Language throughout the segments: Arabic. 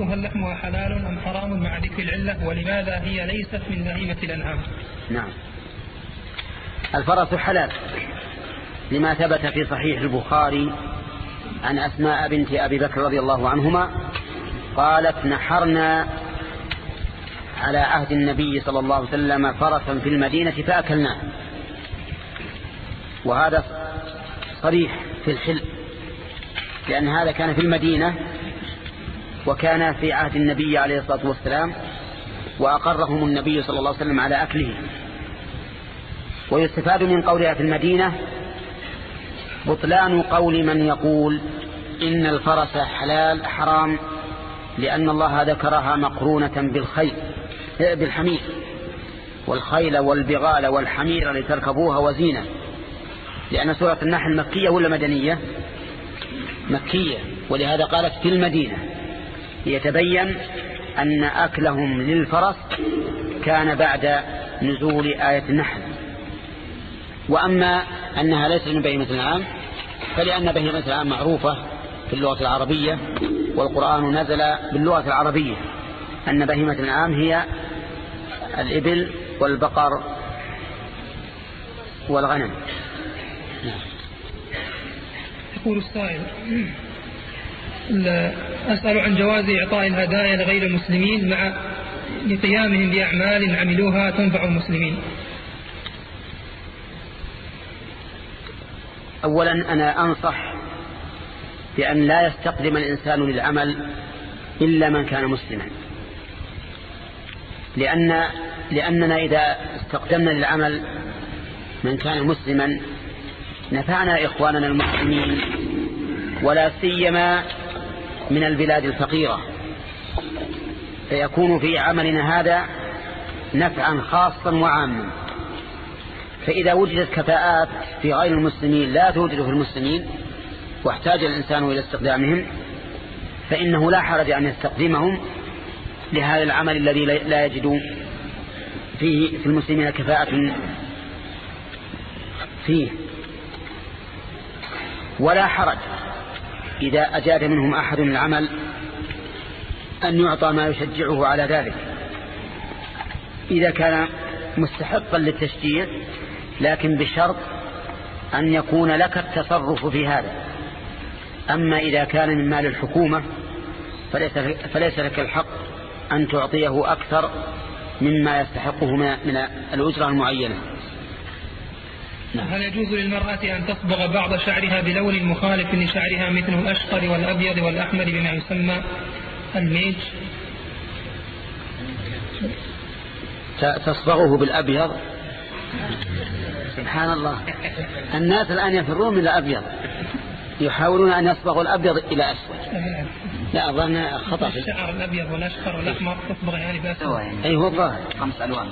وهل لحمها حلال أم حرام مع ذكر العلة؟ ولماذا هي ليست من بهيمة الأنعام؟ نعم. الفرس حلال. لما ثبت في صحيح البخاري عن أسماء بنت أبي بكر رضي الله عنهما قالت نحرنا على عهد النبي صلى الله عليه وسلم فرسا في المدينة فأكلناه. وهذا صريح في الحل لأن هذا كان في المدينة وكان في عهد النبي عليه الصلاة والسلام وأقرهم النبي صلى الله عليه وسلم على أكله. ويستفاد من قولها في المدينة بطلان قول من يقول إن الفرس حلال حرام لأن الله ذكرها مقرونة بالخيل بالحمير. والخيل والبغال والحمير لتركبوها وزينة. لأن سورة النحل مكية ولا مدنية؟ مكية. ولهذا قالت في المدينة. ليتبين أن أكلهم للفرس كان بعد نزول آية النحل. وأما أنها ليست من بهيمة العام فلأن بهيمة العام معروفة في اللغة العربية والقرآن نزل باللغة العربية أن بهيمة العام هي الإبل والبقر والغنم. يقول السائل أسأل عن جواز إعطاء الهدايا لغير المسلمين مع لقيامهم بأعمال عملوها تنفع المسلمين. أولا أنا أنصح بأن لا يستقدم الإنسان للعمل إلا من كان مسلما. لأن لأننا إذا استقدمنا للعمل من كان مسلما نفعنا إخواننا المسلمين ولا سيما من البلاد الفقيرة. فيكون في عملنا هذا نفعا خاصا وعاما. فإذا وجدت كفاءات في غير المسلمين لا توجد في المسلمين واحتاج الإنسان إلى استخدامهم فإنه لا حرج أن يستقدمهم لهذا العمل الذي لا يجد فيه في المسلمين كفاءة فيه. ولا حرج. إذا أجاد منهم أحد العمل أن يعطى ما يشجعه على ذلك. إذا كان مستحقا للتشجيع لكن بشرط أن يكون لك التصرف في هذا. أما إذا كان من مال الحكومة فليس, فليس لك الحق أن تعطيه أكثر مما يستحقه من الأجرة المعينة. نعم. هل يجوز للمرأة أن تصبغ بعض شعرها بلون مخالف لشعرها مثل الأشقر والأبيض والأحمر بما يسمى الميج؟ تصبغه بالأبيض؟ سبحان الله. الناس الآن يفرون من الأبيض. يحاولون أن يصبغوا الأبيض إلى أسود. لا أظن خطأ الشعر الأبيض والأشقر والأحمر تصبغ يعني بأسود. أي هو الظاهر. خمس ألوان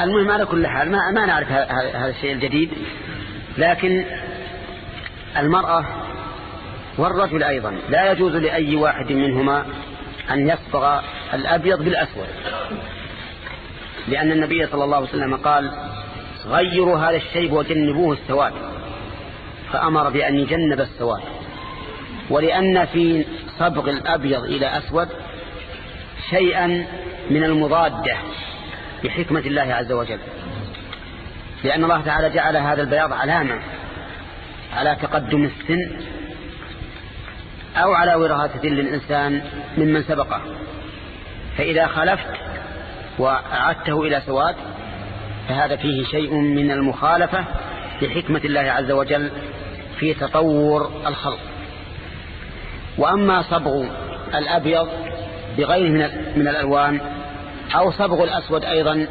المهم على كل حال. ما, ما نعرف هذا الشيء الجديد لكن المرأة والرجل أيضا لا يجوز لأي واحد منهما أن يصبغ الأبيض بالأسود. لأن النبي صلى الله عليه وسلم قال غيروا هذا الشيب وجنبوه السواد فأمر بأن يجنب السواد ولأن في صبغ الأبيض إلى أسود شيئا من المضادة بحكمة الله عز وجل. لأن الله تعالى جعل هذا البياض علامة على تقدم السن أو على وراثة للإنسان ممن سبقه. فإذا خلفت وأعدته إلى سواد فهذا فيه شيء من المخالفة لحكمة الله عز وجل في تطور الخلق. وأما صبغ الأبيض بغيره من من الألوان أو صبغ الأسود أيضا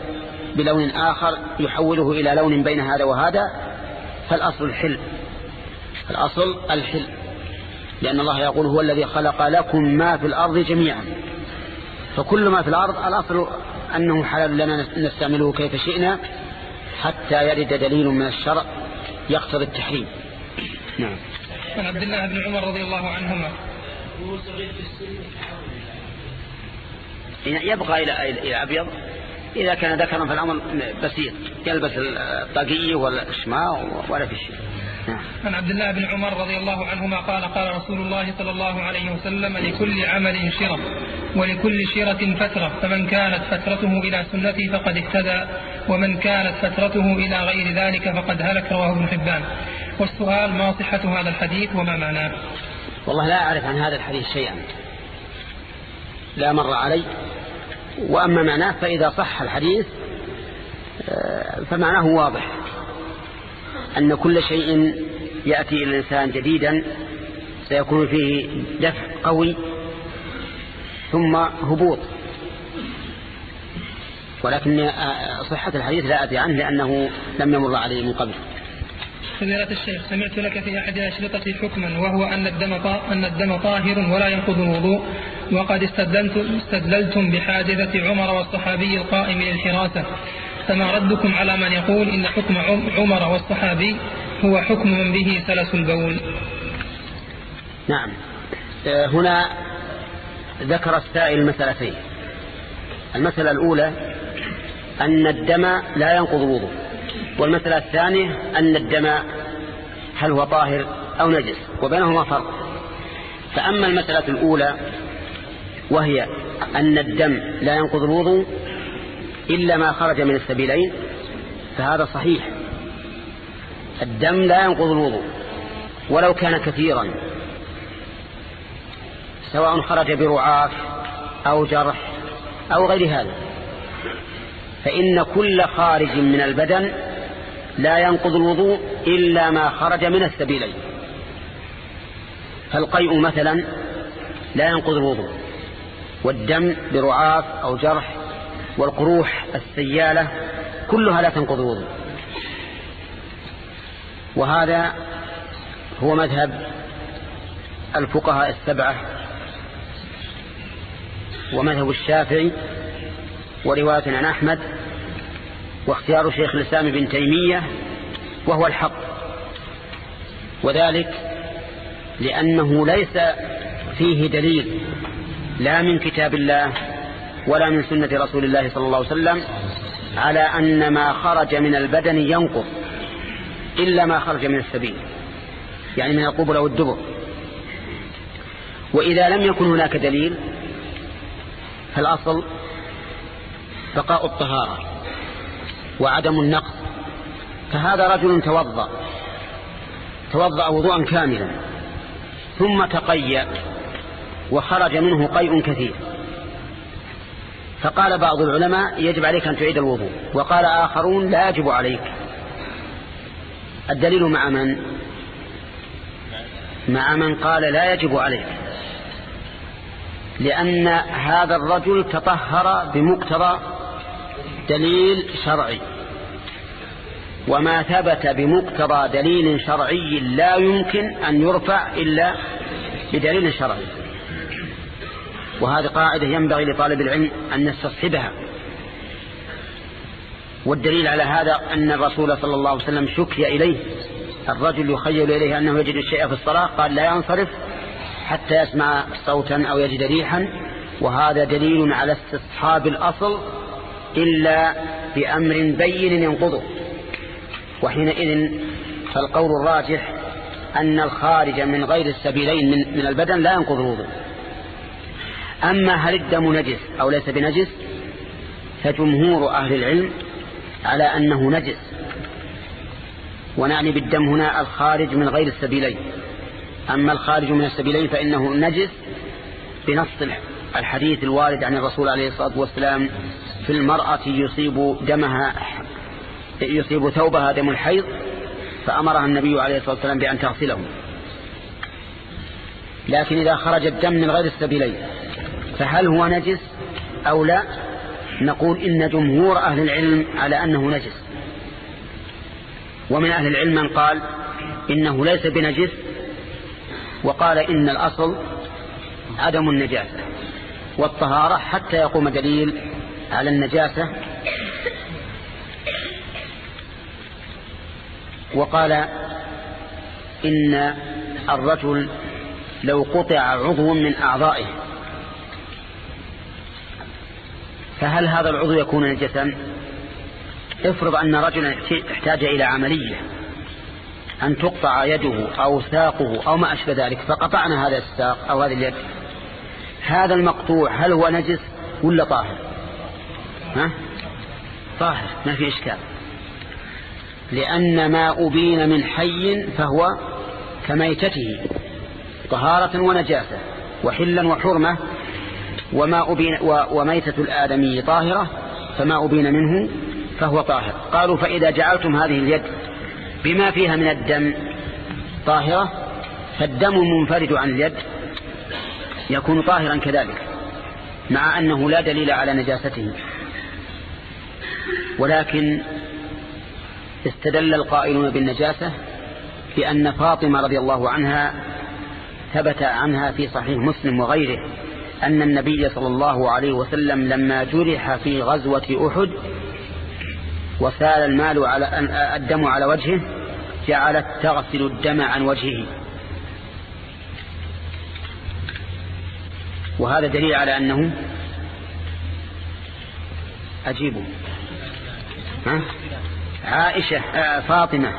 بلون آخر يحوله إلى لون بين هذا وهذا فالأصل الحل. الأصل الحل. لأن الله يقول هو الذي خلق لكم ما في الأرض جميعا. فكل ما في الأرض الأصل أنه حلال لنا نستعمله كيف شئنا حتى يرد دليل من الشرع يقتضي التحريم. نعم. عن عبد الله بن عمر رضي الله عنهما. يبقى إلى إلى أبيض إذا كان ذكرا فالأمر بسيط يلبس الطاقية والشماء ولا في شيء. عن عبد الله بن عمر رضي الله عنهما قال قال رسول الله صلى الله عليه وسلم لكل عمل شرة ولكل شرة فترة فمن كانت فترته إلى سنتي فقد اهتدى ومن كانت فترته إلى غير ذلك فقد هلك رواه ابن حبان. والسؤال ما صحة هذا الحديث وما معناه؟ والله لا أعرف عن هذا الحديث شيئا. لا مر علي. وأما معناه فإذا صح الحديث آه، فمعناه واضح أن كل شيء يأتي إلى الإنسان جديدا سيكون فيه دفع قوي ثم هبوط. ولكن آه، صحة الحديث لا أدري عنه لأنه لم يمر عليه من قبل. فضيلة الشيخ سمعت لك في أحد أشرطتي حكما وهو أن الدم أن الدم طاهر ولا ينقض الوضوء. وقد استدللتم, استدللتم بحادثة عمر والصحابي القائم للحراسة. فما ردكم على من يقول إن حكم عمر والصحابي هو حكم من به سلس البول؟ نعم. آه، هنا ذكر السائل مسألتين المسألة الأولى أن الدم لا ينقض الوضوء. والمسألة الثانية أن الدم هل هو طاهر أو نجس وبينهما فرق. فأما المسألة الأولى وهي أن الدم لا ينقض الوضوء إلا ما خرج من السبيلين فهذا صحيح. الدم لا ينقض الوضوء ولو كان كثيرا سواء خرج برعاف أو جرح أو غير هذا. فإن كل خارج من البدن لا ينقض الوضوء إلا ما خرج من السبيلين. فالقيء مثلا لا ينقض الوضوء. والدم برعاف أو جرح والقروح السيالة كلها لا تنقض الوضوء. وهذا هو مذهب الفقهاء السبعة ومذهب الشافعي ورواية عن أحمد واختيار شيخ الإسلام بن تيمية وهو الحق. وذلك لأنه ليس فيه دليل لا من كتاب الله ولا من سنة رسول الله صلى الله عليه وسلم على أن ما خرج من البدن ينقض إلا ما خرج من السبيل يعني من القبل أو الدبر. وإذا لم يكن هناك دليل فالأصل بقاء الطهارة وعدم النقص. فهذا رجل توضأ توضأ وضوءا كاملا ثم تقيأ وخرج منه قيء كثير. فقال بعض العلماء يجب عليك أن تعيد الوضوء وقال آخرون لا يجب عليك. الدليل مع من؟ مع من قال لا يجب عليك. لأن هذا الرجل تطهر بمقتضى دليل شرعي. وما ثبت بمقتضى دليل شرعي لا يمكن أن يرفع إلا بدليل شرعي. وهذه قاعدة ينبغي لطالب العلم أن يستصحبها والدليل على هذا أن الرسول صلى الله عليه وسلم شكي إليه. الرجل يخيل إليه أنه يجد الشيء في الصلاة قال لا ينصرف حتى يسمع صوتا أو يجد ريحا. وهذا دليل على استصحاب الأصل إلا بأمر بين ينقضه. وحينئذ فالقول الراجح أن الخارج من غير السبيلين من, من البدن لا ينقض الوضوء. أما هل الدم نجس أو ليس بنجس فجمهور أهل العلم على أنه نجس. ونعني بالدم هنا الخارج من غير السبيلين. أما الخارج من السبيلين فإنه نجس بنص الحديث الوارد عن الرسول عليه الصلاة والسلام في المرأة يصيب دمها يصيب ثوبها دم الحيض فأمرها النبي عليه الصلاة والسلام بأن تغسله. لكن إذا خرج الدم من غير السبيلين فهل هو نجس أو لا؟ نقول إن جمهور أهل العلم على أنه نجس. ومن أهل العلم من قال إنه ليس بنجس وقال إن الأصل عدم النجاسة والطهارة حتى يقوم دليل على النجاسة. وقال إن الرجل لو قطع عضو من أعضائه فهل هذا العضو يكون نجسا افرض أن رجلا احتاج إلى عملية أن تقطع يده أو ساقه أو ما أشبه ذلك فقطعنا هذا الساق أو هذه اليد هذا المقطوع هل هو نجس ولا طاهر؟ ها؟ طاهر ما في إشكال. لأن ما أبين من حي فهو كميتته طهارة ونجاسة وحلا وحرمة وما أبين وميتة الآدمي طاهرة فما أبين منه فهو طاهر. قالوا فإذا جعلتم هذه اليد بما فيها من الدم طاهرة فالدم المنفرد عن اليد يكون طاهرا كذلك مع أنه لا دليل على نجاسته. ولكن استدل القائلون بالنجاسة بأن فاطمة رضي الله عنها ثبت عنها في صحيح مسلم وغيره. أن النبي صلى الله عليه وسلم لما جرح في غزوة أحد وسال المال على الدم على وجهه جعلت تغسل الدم عن وجهه وهذا دليل على أنه أجيبه ها؟ عائشة آه، فاطمة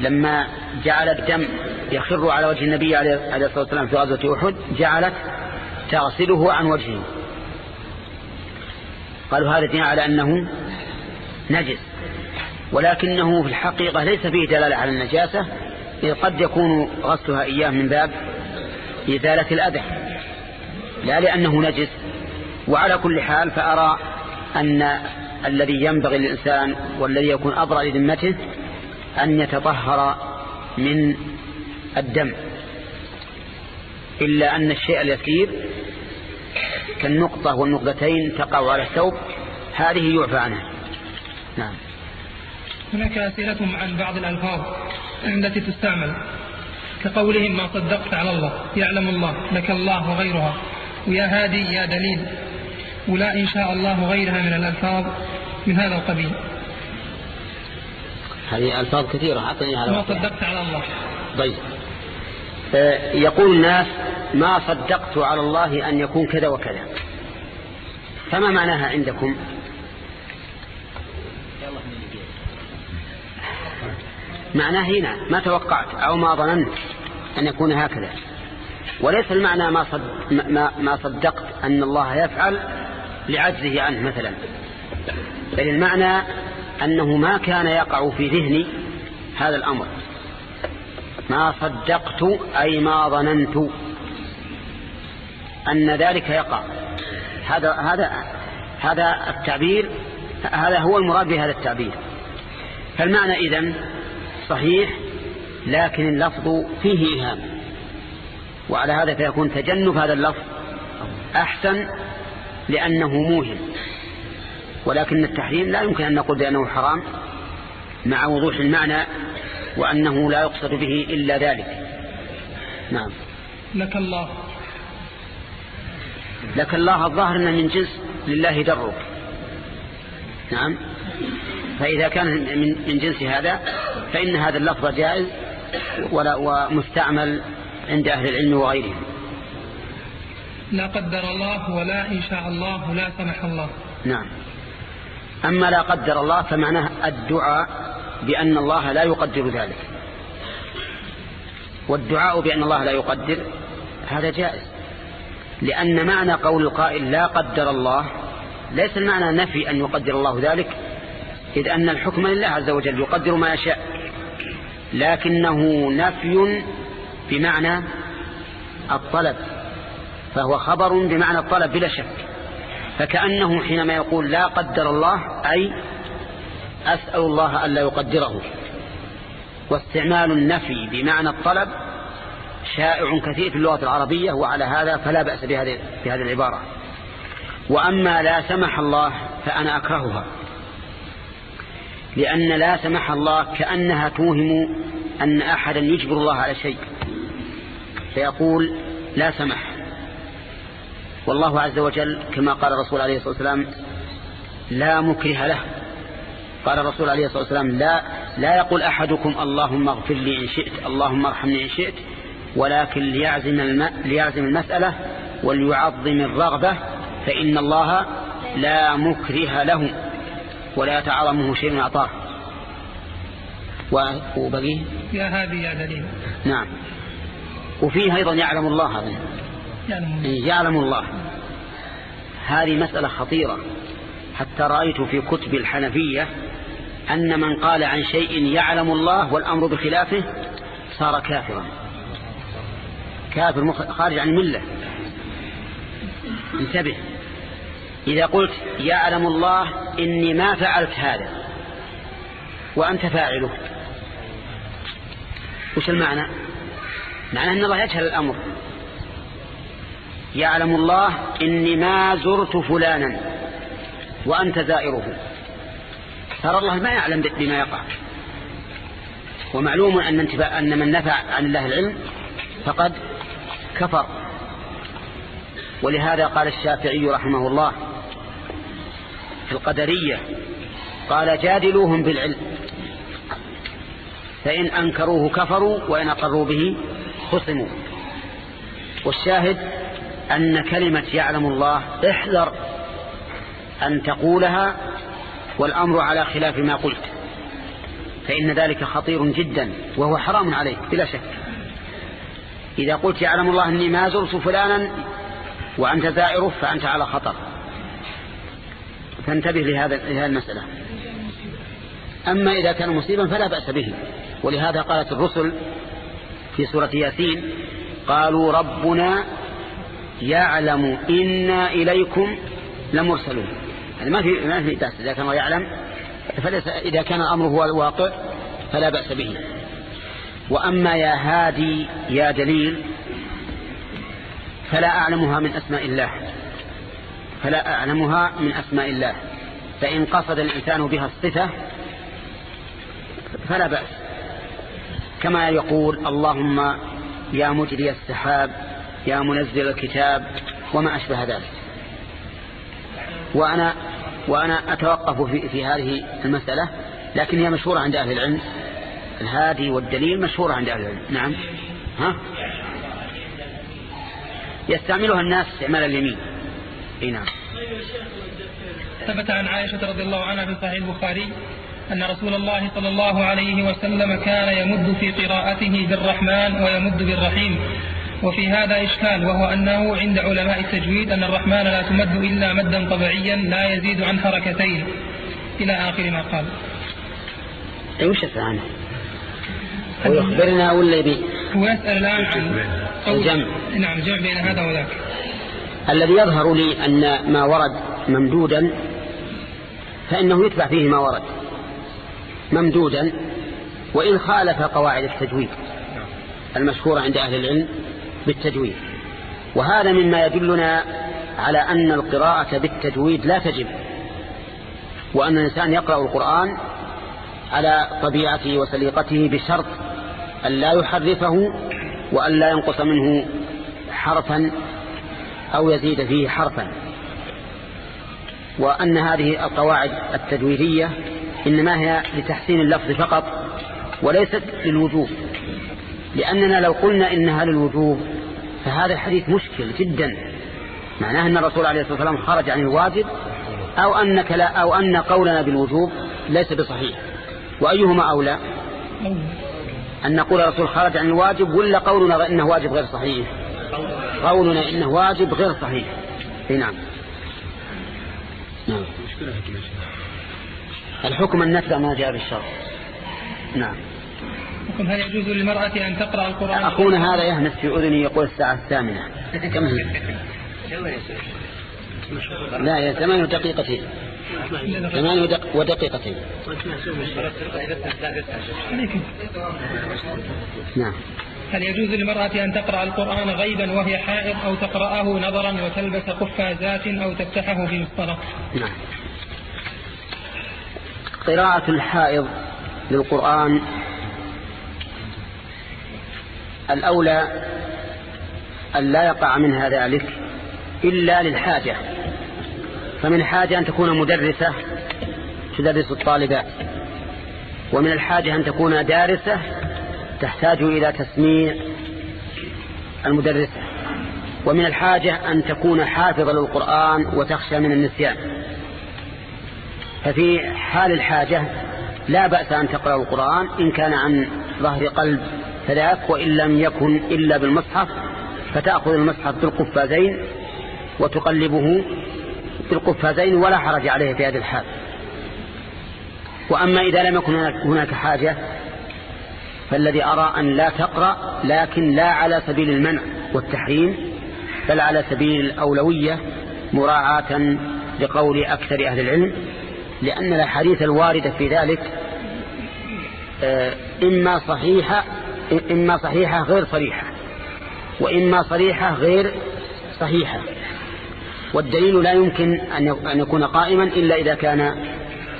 لما جعل الدم يخر على وجه النبي عليه الصلاة والسلام في غزوة أحد جعلت تغسله عن وجهه. قالوا هذا دين على أنه نجس. ولكنه في الحقيقة ليس فيه دلالة على النجاسة إذ قد يكون غسلها إياه من باب إزالة الأذى. لا لأنه نجس. وعلى كل حال فأرى أن الذي ينبغي للإنسان والذي يكون أبرأ لذمته أن يتطهر من الدم. إلا أن الشيء اليسير كالنقطة والنقطتين تقع على الثوب هذه يعفى عنها. نعم. هناك أسئلة عن بعض الألفاظ التي تستعمل. كقولهم ما صدقت على الله يعلم الله لك الله وغيرها. ويا هادي يا دليل. ولا إن شاء الله غيرها من الألفاظ من هذا القبيل. هذه ألفاظ كثيرة أعطني هذا ما صدقت على الله. طيب. آه، يقول الناس ما صدقت على الله أن يكون كذا وكذا. فما معناها عندكم؟ معناه هنا ما توقعت أو ما ظننت أن يكون هكذا. وليس المعنى ما, صد ما, ما صدقت أن الله يفعل لعجزه عنه مثلا. بل المعنى أنه ما كان يقع في ذهني هذا الأمر. ما صدقت أي ما ظننت. أن ذلك يقع. هذا هذا هذا التعبير هذا هو المراد بهذا التعبير. فالمعنى إذن صحيح لكن اللفظ فيه إيهام وعلى هذا فيكون تجنب هذا اللفظ أحسن لأنه موهم. ولكن التحريم لا يمكن أن نقول بأنه حرام مع وضوح المعنى وأنه لا يقصد به إلا ذلك. نعم. لك الله. لك الله الظاهر أنه من جنس لله درك. نعم. فإذا كان من جنس هذا فإن هذا اللفظ جائز ولا ومستعمل عند أهل العلم وغيرهم. لا قدر الله ولا إن شاء الله لا سمح الله. نعم. أما لا قدر الله فمعناه الدعاء بأن الله لا يقدر ذلك. والدعاء بأن الله لا يقدر هذا جائز. لأن معنى قول القائل لا قدر الله ليس المعنى نفي أن يقدر الله ذلك إذ أن الحكم لله عز وجل يقدر ما يشاء. لكنه نفي بمعنى الطلب فهو خبر بمعنى الطلب بلا شك. فكأنه حينما يقول لا قدر الله أي أسأل الله ألا يقدره. واستعمال النفي بمعنى الطلب شائع كثير في اللغة العربية وعلى هذا فلا بأس بهذه, بهذه العبارة. وأما لا سمح الله فأنا أكرهها. لأن لا سمح الله كأنها توهم أن أحدا يجبر الله على شيء. فيقول لا سمح. والله عز وجل كما قال الرسول عليه الصلاة والسلام لا مكره له. قال الرسول عليه الصلاة والسلام لا, لا يقول أحدكم اللهم اغفر لي إن شئت اللهم ارحمني إن شئت ولكن ليعزم, الم... ليعزم المسألة وليعظم الرغبة فإن الله لا مكره له ولا يتعظمه شيء أعطاه وبقيه يا هادي يا دليل نعم. وفيه أيضا يعلم الله هذا. يعلم الله. يعلم الله. هذه مسألة خطيرة. حتى رأيت في كتب الحنفية أن من قال عن شيء يعلم الله والأمر بخلافه صار كافرا. كافر خارج عن الملة انتبه. إذا قلت يعلم الله إني ما فعلت هذا وأنت فاعله. وش المعنى؟ معنى أن الله يجهل الأمر. يعلم الله إني ما زرت فلانا وأنت زائره. ترى الله ما يعلم بما يقع. ومعلوم أن, أن من نفع عن الله العلم فقد كفر. ولهذا قال الشافعي رحمه الله في القدرية قال جادلوهم بالعلم فإن أنكروه كفروا وإن أقروا به خصموا. والشاهد أن كلمة يعلم الله احذر أن تقولها والأمر على خلاف ما قلت فإن ذلك خطير جدا وهو حرام عليك بلا شك. إذا قلت يعلم الله أني ما زرت فلانا وأنت زائره فأنت على خطر. فانتبه لهذا لهذه المسألة. أما إذا كان مصيبا فلا بأس به. ولهذا قالت الرسل في سورة ياسين قالوا ربنا يعلم إنا إليكم لمرسلون. يعني ما في ما في إذا كان يعلم فليس إذا كان الأمر هو الواقع فلا بأس به. وأما يا هادي يا دليل فلا أعلمها من أسماء الله. فلا أعلمها من أسماء الله. فإن قصد الإنسان بها الصفة فلا بأس. كما يقول اللهم يا مجري السحاب يا منزل الكتاب وما أشبه ذلك. وأنا وأنا أتوقف في, في هذه المسألة لكن هي مشهورة عند أهل العلم. الهادي والدليل مشهورة عند أهل العلم. نعم. ها؟ يستعملها الناس استعمال اليمين. إي نعم. ثبت عن عائشة رضي الله عنها في صحيح البخاري أن رسول الله صلى الله عليه وسلم كان يمد في قراءته بالرحمن ويمد بالرحيم. وفي هذا إشكال وهو أنه عند علماء التجويد أن الرحمن لا تمد إلا مدا طبيعيا لا يزيد عن حركتين. إلى آخر ما قال. أي وش عنه هو يخبرنا ولا يبي هو يسأل الآن عن الجمع. نعم الجمع بين هذا وذاك. الذي يظهر لي أن ما ورد ممدودا فإنه يتبع فيه ما ورد. ممدودا وإن خالف قواعد التجويد المشهورة عند أهل العلم بالتجويد. وهذا مما يدلنا على أن القراءة بالتجويد لا تجب وأن الإنسان يقرأ القرآن على طبيعته وسليقته بشرط أن لا يحرفه وأن لا ينقص منه حرفا أو يزيد فيه حرفا. وأن هذه القواعد التجويدية إنما هي لتحسين اللفظ فقط وليست للوجوب. لأننا لو قلنا إنها للوجوب فهذا الحديث مشكل جدا. معناه أن الرسول عليه الصلاة والسلام خرج عن الواجب أو, أنك لا أو أن قولنا بالوجوب ليس بصحيح. وأيهما أولى؟ أن نقول الرسول خرج عن الواجب ولا قولنا إنه واجب غير صحيح؟ قولنا إنه واجب غير صحيح. نعم. نعم. الحكم النفع ما جاء بالشرط نعم. هل يجوز للمرأة أن تقرأ القرآن؟ أخونا هذا يهمس في أذني يقول الساعة الثامنة. كم هي؟ لا يا ثمان دقيقتين ثمان ودقيقتين. نعم. هل يجوز للمرأة أن تقرأ القرآن غيبا وهي حائض أو تقرأه نظرا وتلبس قفازات أو تفتحه في مصطلح؟ نعم. قراءة الحائض للقرآن الأولى أن لا يقع منها ذلك إلا للحاجة. فمن الحاجة أن تكون مدرسة تدرس الطالبات ومن الحاجة أن تكون دارسة تحتاج إلى تسميع المدرسة. ومن الحاجة أن تكون حافظة للقرآن وتخشى من النسيان. ففي حال الحاجة لا بأس أن تقرأ القرآن إن كان عن ظهر قلب فذاك وإن لم يكن إلا بالمصحف فتأخذ المصحف بالقفازين وتقلبه بالقفازين ولا حرج عليه في هذه الحال. وأما إذا لم يكن هناك حاجة فالذي أرى أن لا تقرأ لكن لا على سبيل المنع والتحريم بل على سبيل الأولوية مراعاة لقول أكثر أهل العلم لأن الحديث الواردة في ذلك آه، إما صحيحة إما صحيحة غير صريحة وإما صريحة غير صحيحة. والدليل لا يمكن أن يكون قائما إلا إذا كان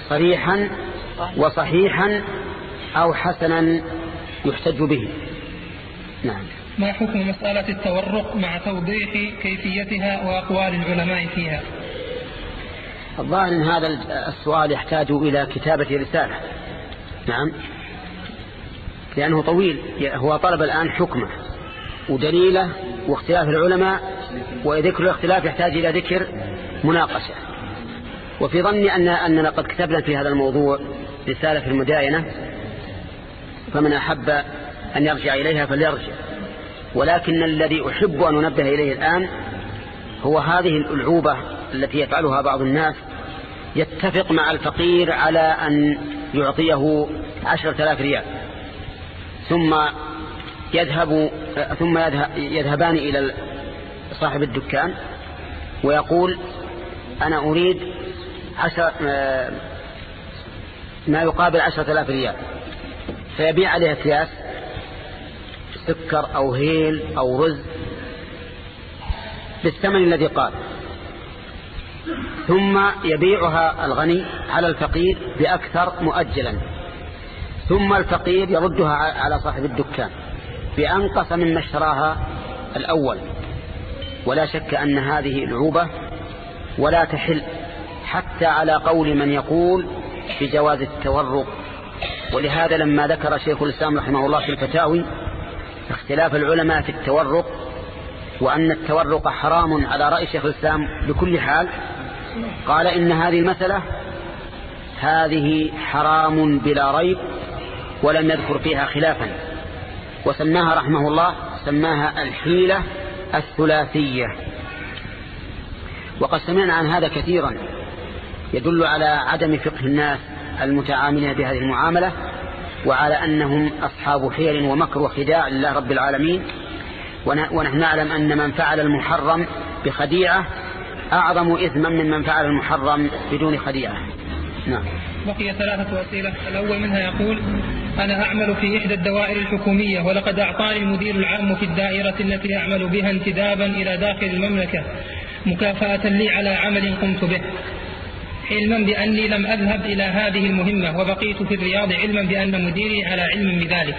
صريحا وصحيحا أو حسنا يحتج به. نعم. ما حكم مسألة التورق مع توضيح كيفيتها وأقوال العلماء فيها؟ الظاهر إن هذا السؤال يحتاج إلى كتابة رسالة. نعم. لأنه طويل. هو طلب الآن حكمة ودليله واختلاف العلماء وذكر الاختلاف يحتاج إلى ذكر مناقشة. وفي ظني أن أننا قد كتبنا في هذا الموضوع رسالة في المداينة فمن أحب أن يرجع إليها فليرجع. ولكن الذي أحب أن أنبه إليه الآن هو هذه الألعوبة التي يفعلها بعض الناس يتفق مع الفقير على أن يعطيه عشرة آلاف ريال. ثم يذهب ثم يذهبان إلى صاحب الدكان ويقول أنا أريد عشر ما يقابل عشرة آلاف ريال. فيبيع عليها أكياس سكر أو هيل أو رز بالثمن الذي قال. ثم يبيعها الغني على الفقير بأكثر مؤجلا. ثم الفقير يردها على صاحب الدكان بأنقص مما اشتراها الأول. ولا شك أن هذه العوبة ولا تحل حتى على قول من يقول بجواز التورق. ولهذا لما ذكر شيخ الإسلام رحمه الله في الفتاوي اختلاف العلماء في التورق وأن التورق حرام على رأي شيخ الإسلام بكل حال قال إن هذه المسألة هذه حرام بلا ريب ولم يذكر فيها خلافا. وسماها رحمه الله سماها الحيلة الثلاثية. وقد سمعنا عن هذا كثيرا. يدل على عدم فقه الناس المتعاملين بهذه المعاملة وعلى أنهم أصحاب حيل ومكر وخداع لله رب العالمين. ونحن نعلم أن من فعل المحرم بخديعة أعظم إثما من من فعل المحرم بدون خديعة. نعم. بقي ثلاثة أسئلة. الأول منها يقول أنا أعمل في إحدى الدوائر الحكومية ولقد أعطاني المدير العام في الدائرة التي أعمل بها انتدابا إلى داخل المملكة مكافأة لي على عمل قمت به علما بأني لم أذهب إلى هذه المهمة وبقيت في الرياض علما بأن مديري على علم بذلك.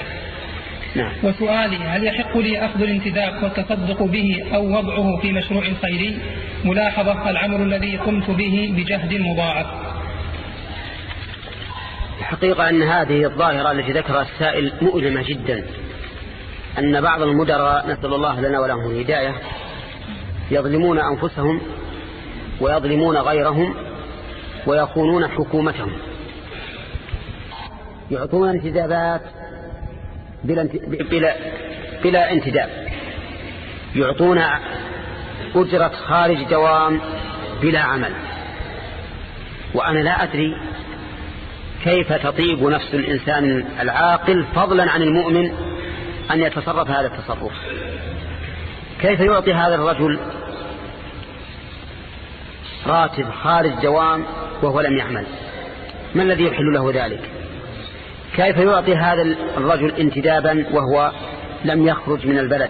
نعم. وسؤالي هل يحق لي أخذ الانتداب والتصدق به أو وضعه في مشروع خيري؟ ملاحظة العمل الذي قمت به بجهد مضاعف. الحقيقة أن هذه الظاهرة التي ذكرها السائل مؤلمة جدا. أن بعض المدراء نسأل الله لنا ولهم الهداية يظلمون أنفسهم ويظلمون غيرهم ويخونون حكومتهم. يعطون انتدابات بلا, بلا, بلا انتداب. يعطون أجرة خارج دوام بلا عمل. وأنا لا أدري كيف تطيب نفس الإنسان العاقل فضلا عن المؤمن أن يتصرف هذا التصرف؟ كيف يعطي هذا الرجل راتب خارج دوام وهو لم يعمل؟ ما الذي يحل له ذلك؟ كيف يعطي هذا الرجل انتدابا وهو لم يخرج من البلد؟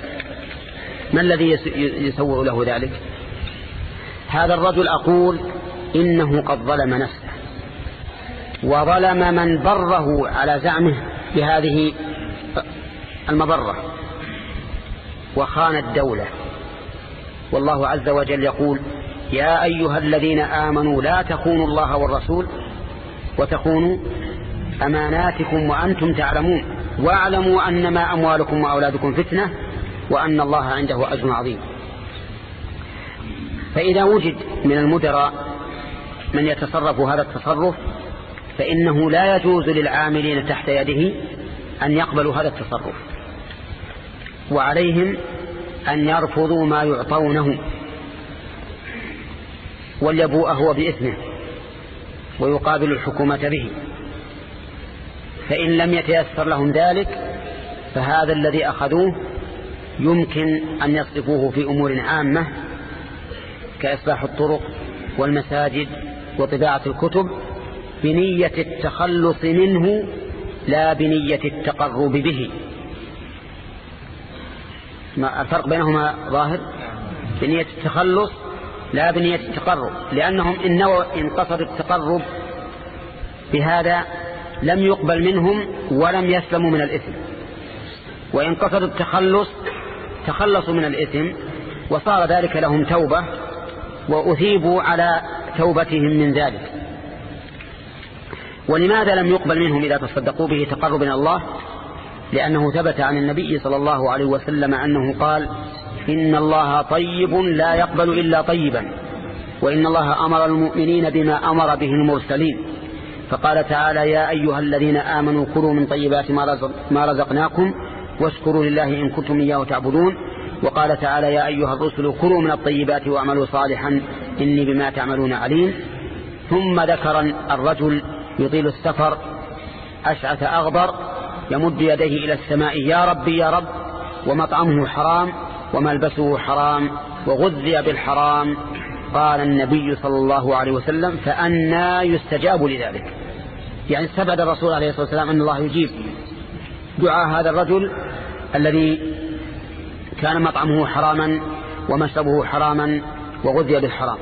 ما الذي يسوغ له ذلك؟ هذا الرجل أقول إنه قد ظلم نفسه. وظلم من بره على زعمه بهذه المبرة وخان الدولة. والله عز وجل يقول يا أيها الذين آمنوا لا تخونوا الله والرسول وتخونوا أماناتكم وأنتم تعلمون. واعلموا أنما أموالكم وأولادكم فتنة وأن الله عنده أجر عظيم. فإذا وجد من المدراء من يتصرف هذا التصرف فإنه لا يجوز للعاملين تحت يده أن يقبلوا هذا التصرف. وعليهم أن يرفضوا ما يعطونه وليبوء هو بإثمه ويقابل الحكومة به. فإن لم يتيسر لهم ذلك فهذا الذي أخذوه يمكن أن يصرفوه في أمور عامة كإصلاح الطرق والمساجد وطباعة الكتب بنية التخلص منه لا بنية التقرب به. ما الفرق بينهما ظاهر؟ بنية التخلص لا بنية التقرب لأنهم إن, إن قصد التقرب بهذا لم يقبل منهم ولم يسلموا من الإثم. وإن قصدوا التخلص تخلصوا من الإثم وصار ذلك لهم توبة وأثيبوا على توبتهم من ذلك. ولماذا لم يقبل منهم إذا تصدقوا به تقرب من الله؟ لأنه ثبت عن النبي صلى الله عليه وسلم أنه قال إن الله طيب لا يقبل إلا طيبا وإن الله أمر المؤمنين بما أمر به المرسلين. فقال تعالى يا أيها الذين آمنوا كلوا من طيبات ما رزقناكم واشكروا لله إن كنتم إياه تعبدون. وقال تعالى يا أيها الرسل كلوا من الطيبات وأعملوا صالحا إني بما تعملون عليم. ثم ذكر الرجل يطيل السفر أشعث أغبر يمد يديه إلى السماء يا ربي يا رب ومطعمه حرام وملبسه حرام وغذي بالحرام. قال النبي صلى الله عليه وسلم فأنا يستجاب لذلك. يعني استبعد الرسول عليه الصلاة والسلام أن الله يجيب. دعاء هذا الرجل الذي كان مطعمه حراما ومشربه حراما وغذي بالحرام.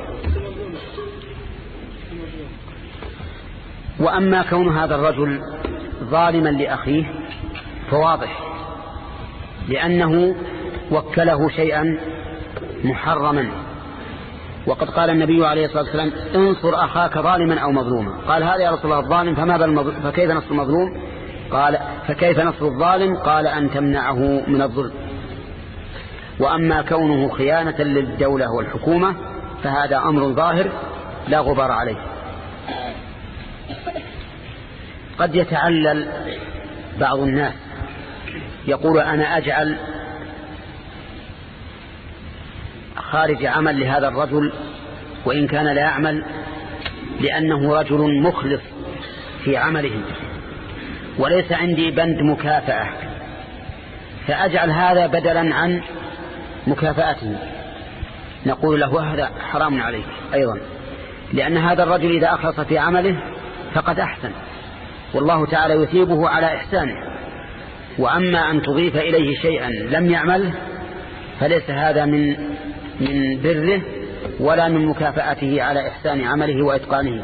وأما كون هذا الرجل ظالما لأخيه فواضح لأنه وكله شيئا محرما. وقد قال النبي عليه الصلاة والسلام انصر أخاك ظالما أو مظلوما. قال هذا يا رسول الله الظالم فما بالمظلوم فكيف نصر المظلوم؟ قال فكيف نصر الظالم؟ قال أن تمنعه من الظلم. وأما كونه خيانة للدولة والحكومة فهذا أمر ظاهر لا غبار عليه. قد يتعلل بعض الناس. يقول أنا أجعل خارج عمل لهذا الرجل وإن كان لا يعمل لأنه رجل مخلص في عمله وليس عندي بند مكافأة. فأجعل هذا بدلا عن مكافأته. نقول له هذا حرام عليك أيضا. لأن هذا الرجل إذا أخلص في عمله فقد أحسن. والله تعالى يثيبه على إحسانه. وأما أن تضيف إليه شيئا لم يعمله فليس هذا من من بره ولا من مكافأته على إحسان عمله وإتقانه.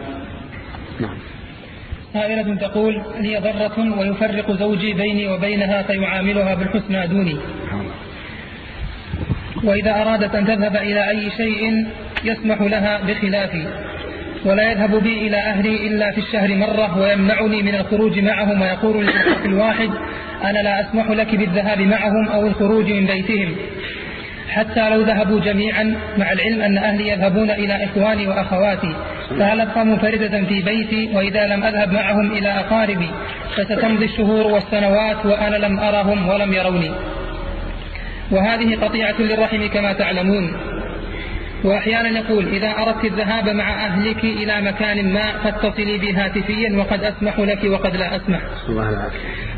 نعم. سائلة تقول لي ضرة ويفرق زوجي بيني وبينها فيعاملها بالحسنى دوني. وإذا أرادت أن تذهب إلى أي شيء يسمح لها بخلافي. ولا يذهب بي إلى أهلي إلا في الشهر مرة ويمنعني من الخروج معهم ويقول للشخص الواحد أنا لا أسمح لك بالذهاب معهم أو الخروج من بيتهم. حتى لو ذهبوا جميعا مع العلم أن أهلي يذهبون إلى إخواني وأخواتي فهل أبقى منفردة في بيتي؟ وإذا لم أذهب معهم إلى أقاربي فستمضي الشهور والسنوات وأنا لم أرهم ولم يروني. وهذه قطيعة للرحم كما تعلمون. وأحيانا يقول إذا أردت الذهاب مع أهلك إلى مكان ما فاتصلي بي هاتفيا وقد أسمح لك وقد لا أسمح. الله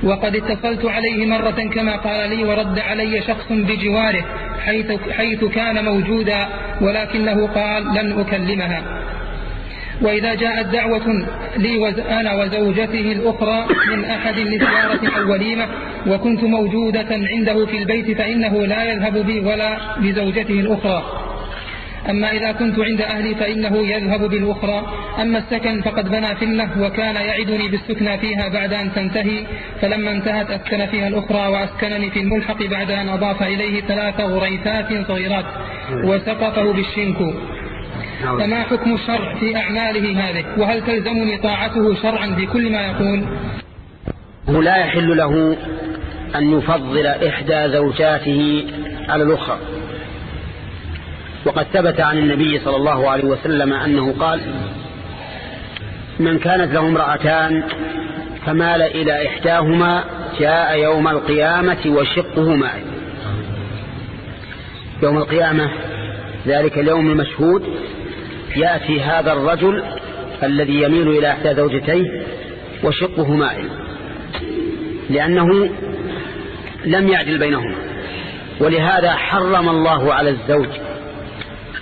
وقد اتصلت عليه مرة كما قال لي ورد علي شخص بجواره حيث, حيث كان موجودا ولكنه قال لن أكلمها. وإذا جاءت دعوة لي أنا وزوجته الأخرى من أحد لزيارة أو وليمة وكنت موجودة عنده في البيت فإنه لا يذهب بي ولا بزوجته الأخرى. أما إذا كنت عند أهلي فإنه يذهب بالأخرى. أما السكن فقد بنى فيلة وكان يعدني بالسكنى فيها بعد أن تنتهي. فلما انتهت أسكن فيها الأخرى وأسكنني في الملحق بعد أن أضاف إليه ثلاث غريتات صغيرات وسقطه بالشنكو. فما حكم الشرع في أعماله هذه؟ وهل تلزمني طاعته شرعا في كل ما يقول؟ لا يحل له أن يفضل إحدى زوجاته على الأخرى. وقد ثبت عن النبي صلى الله عليه وسلم أنه قال من كانت له امرأتان فمال إلى إحداهما جاء يوم القيامة وشقه مائل يوم القيامة ذلك اليوم المشهود يأتي هذا الرجل الذي يميل إلى إحدى زوجتيه وشقه مائل لأنه لم يعدل بينهما ولهذا حرم الله على الزوج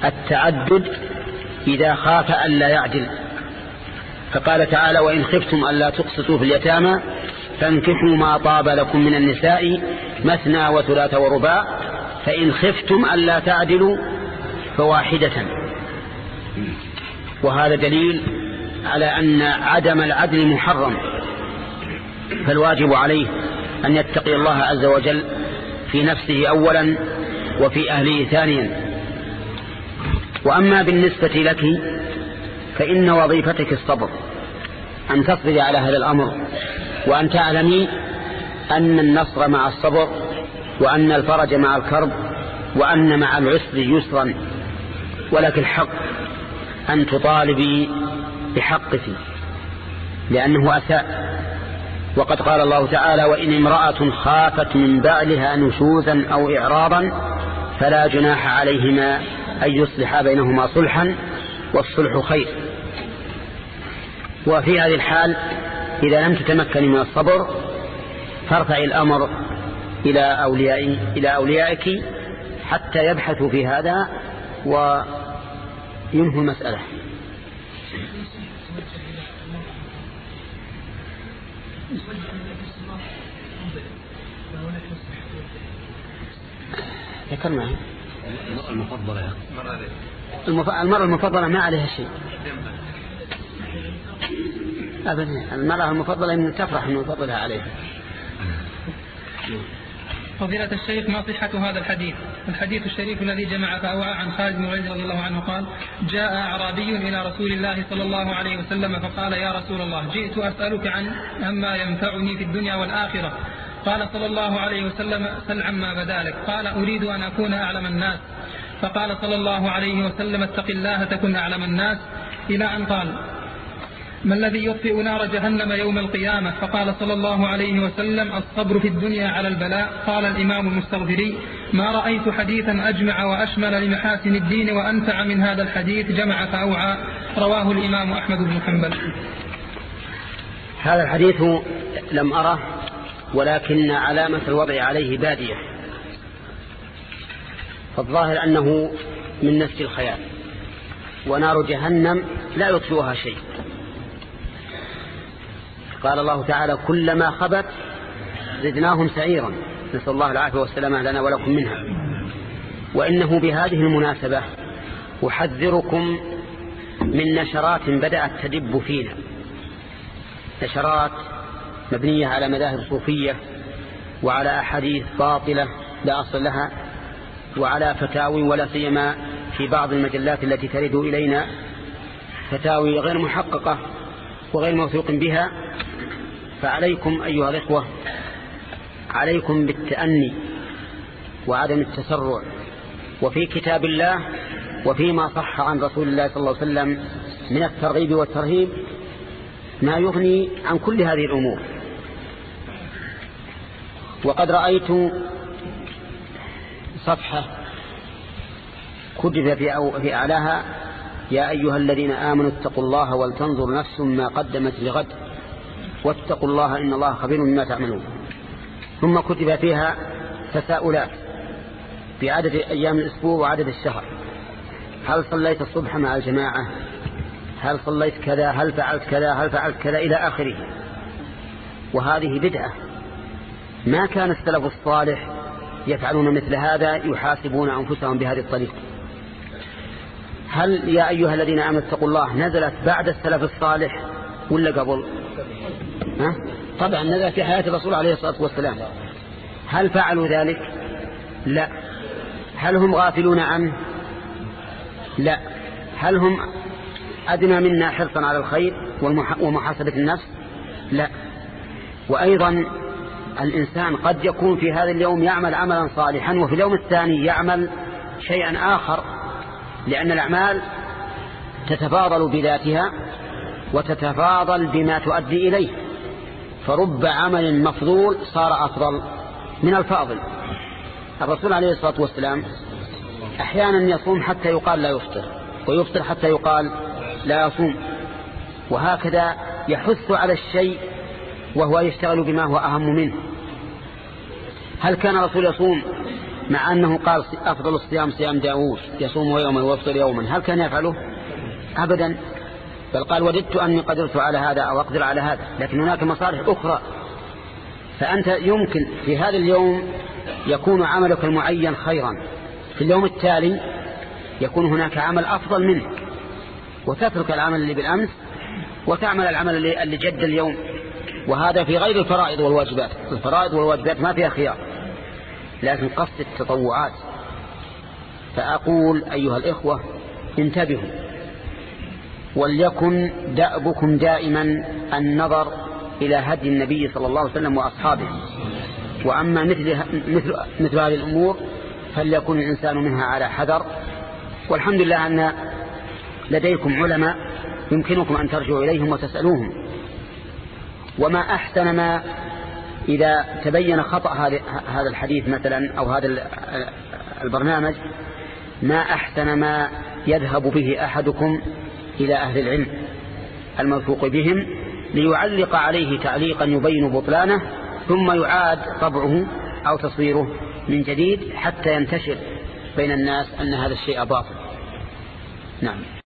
التعدد إذا خاف ألا يعدل. فقال تعالى وإن خفتم ألا تقسطوا في اليتامى فانكحوا ما طاب لكم من النساء مثنى وثلاث ورباع فإن خفتم ألا تعدلوا فواحدة. وهذا دليل على أن عدم العدل محرم فالواجب عليه أن يتقي الله عز وجل في نفسه أولا وفي أهله ثانيا. وأما بالنسبة لك فإن وظيفتك الصبر أن تصبري على هذا الأمر وأن تعلمي أن النصر مع الصبر وأن الفرج مع الكرب وأن مع العسر يسرا ولك الحق أن تطالبي بحقك لأنه أساء. وقد قال الله تعالى وإن امرأة خافت من بعلها نشوزا أو إعراضا فلا جناح عليهما أن يصلحا بينهما صلحا والصلح خير. وفي هذه الحال إذا لم تتمكني من الصبر فارفعي الأمر إلى, أولياء إلى أوليائك حتى يبحثوا في هذا وينهوا المسألة. ذكرنا. المفضلة. المرأة المفضلة ما عليها شيء. أبدا المرأة المفضلة من تفرح أن يفضلها عليها. فضيلة الشيخ ما صحة هذا الحديث؟ الحديث الشريف الذي جمع فأوعى عن خالد بن وليد رضي الله عنه قال جاء أعرابي إلى رسول الله صلى الله عليه وسلم فقال يا رسول الله جئت أسألك عن أما ينفعني في الدنيا والآخرة. قال صلى الله عليه وسلم سل عما بدا لك قال أريد أن أكون أعلم الناس. فقال صلى الله عليه وسلم اتق الله تكن أعلم الناس. إلى أن قال ما الذي يطفئ نار جهنم يوم القيامة؟ فقال صلى الله عليه وسلم الصبر في الدنيا على البلاء. قال الإمام المستغفري ما رأيت حديثا أجمع وأشمل لمحاسن الدين وأنفع من هذا الحديث جمع فأوعى. رواه الإمام أحمد بن حنبل. هذا الحديث لم أره. ولكن علامة الوضع عليه بادية. فالظاهر أنه من نفس الخيال. ونار جهنم لا يطفئها شيء. قال الله تعالى كلما خبت زدناهم سعيرا. نسأل الله العافية والسلامة لنا ولكم منها. وإنه بهذه المناسبة أحذركم من نشرات بدأت تدب فينا. نشرات مبنية على مذاهب صوفية وعلى أحاديث باطلة لا أصل لها وعلى فتاوي ولا سيما في بعض المجلات التي ترد إلينا فتاوي غير محققة وغير موثوق بها. فعليكم أيها الإخوة عليكم بالتأني وعدم التسرع وفي كتاب الله وفيما صح عن رسول الله صلى الله عليه وسلم من الترغيب والترهيب ما يغني عن كل هذه الأمور. وقد رأيت صفحة كتب في, في أعلاها يا أيها الذين آمنوا اتقوا الله ولتنظر نفس ما قدمت لغد واتقوا الله إن الله خبير بما تعملون. ثم كتب فيها تساؤلات بعدد أيام الأسبوع وعدد الشهر. هل صليت الصبح مع الجماعة؟ هل صليت كذا؟ هل فعلت كذا؟ هل فعلت كذا؟ إلى آخره. وهذه بدعة. ما كان السلف الصالح يفعلون مثل هذا يحاسبون أنفسهم بهذه الطريقة. هل يا أيها الذين آمنوا اتقوا الله نزلت بعد السلف الصالح ولا قبل؟ ها؟ طبعا نزلت في حياة الرسول عليه الصلاة والسلام. هل فعلوا ذلك؟ لا. هل هم غافلون عنه؟ لا. هل هم أدنى منا حرصا على الخير ومحاسبة النفس؟ لا. وأيضا الإنسان قد يكون في هذا اليوم يعمل عملا صالحا وفي اليوم الثاني يعمل شيئا آخر لأن الأعمال تتفاضل بذاتها وتتفاضل بما تؤدي إليه. فرب عمل مفضول صار أفضل من الفاضل. الرسول عليه الصلاة والسلام أحيانا يصوم حتى يقال لا يفطر ويفطر حتى يقال لا يصوم. وهكذا يحث على الشيء وهو يشتغل بما هو أهم منه. هل كان الرسول يصوم مع أنه قال أفضل الصيام صيام داوود يصوم يوما ويفطر يوما هل كان يفعله؟ أبدا. بل قال وددت أني قدرت على هذا أو أقدر على هذا لكن هناك مصالح أخرى. فأنت يمكن في هذا اليوم يكون عملك المعين خيرا. في اليوم التالي يكون هناك عمل أفضل منه. وتترك العمل اللي بالأمس وتعمل العمل اللي جد اليوم. وهذا في غير الفرائض والواجبات. الفرائض والواجبات ما فيها خيار. لكن قصد التطوعات. فأقول أيها الإخوة انتبهوا. وليكن دأبكم دائما النظر إلى هدي النبي صلى الله عليه وسلم وأصحابه. وأما مثل, مثل, مثل هذه الأمور فليكن الإنسان منها على حذر. والحمد لله أن لديكم علماء يمكنكم أن ترجعوا إليهم وتسألوهم. وما أحسن ما إذا تبين خطأ هذا الحديث مثلا أو هذا البرنامج ما أحسن ما يذهب به أحدكم إلى أهل العلم الموثوق بهم ليعلق عليه تعليقا يبين بطلانه ثم يعاد طبعه أو تصويره من جديد حتى ينتشر بين الناس أن هذا الشيء باطل. نعم.